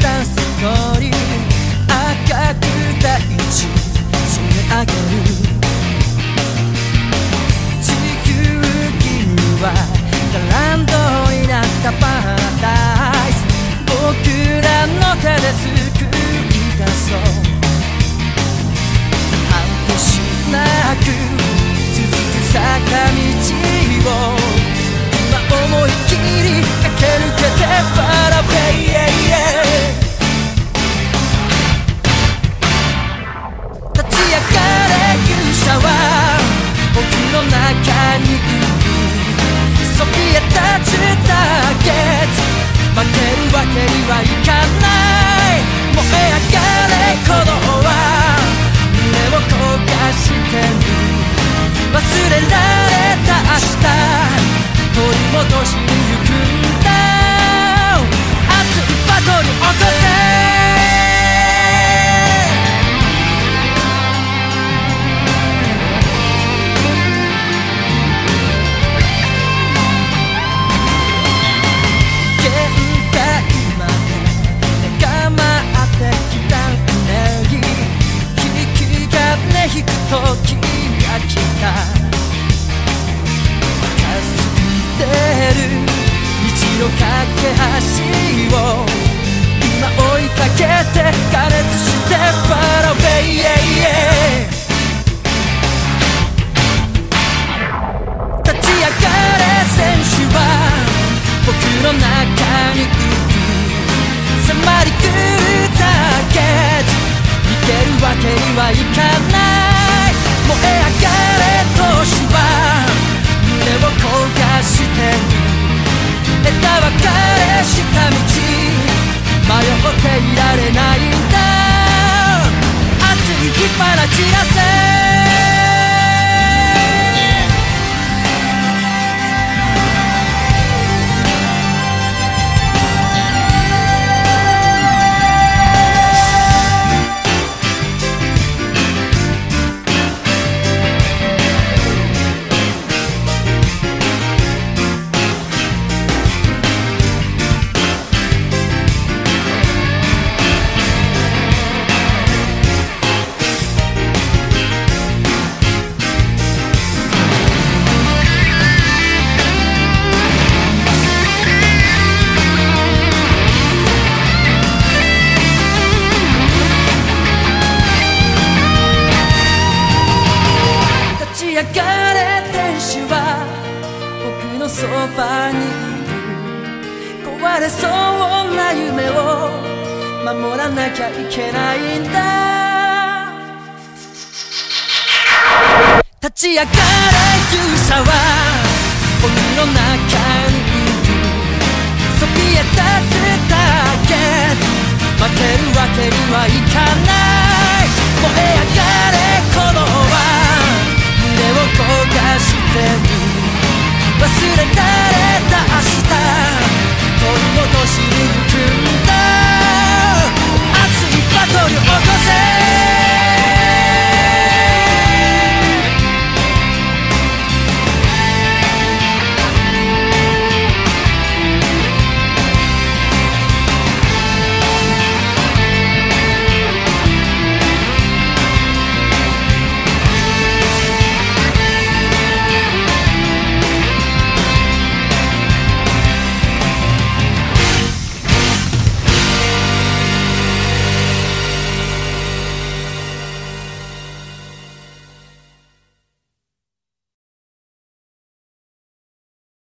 たストーリー赤く大地染め上げる。地球儀はガランドになったパラダイス僕らの手で救い出そう果てしなく続く坂道るわけにはいかないけ橋を今追いかけて加熱してパラベイ立ち上がれ選手は僕の中にいる。迫り来るタ熱い火花そばにいる壊れそうな夢を守らなきゃいけないんだ。立ち上がれ勇者は僕の中にいる。そびえ立つターゲット負けるわけにはいかない。燃え上が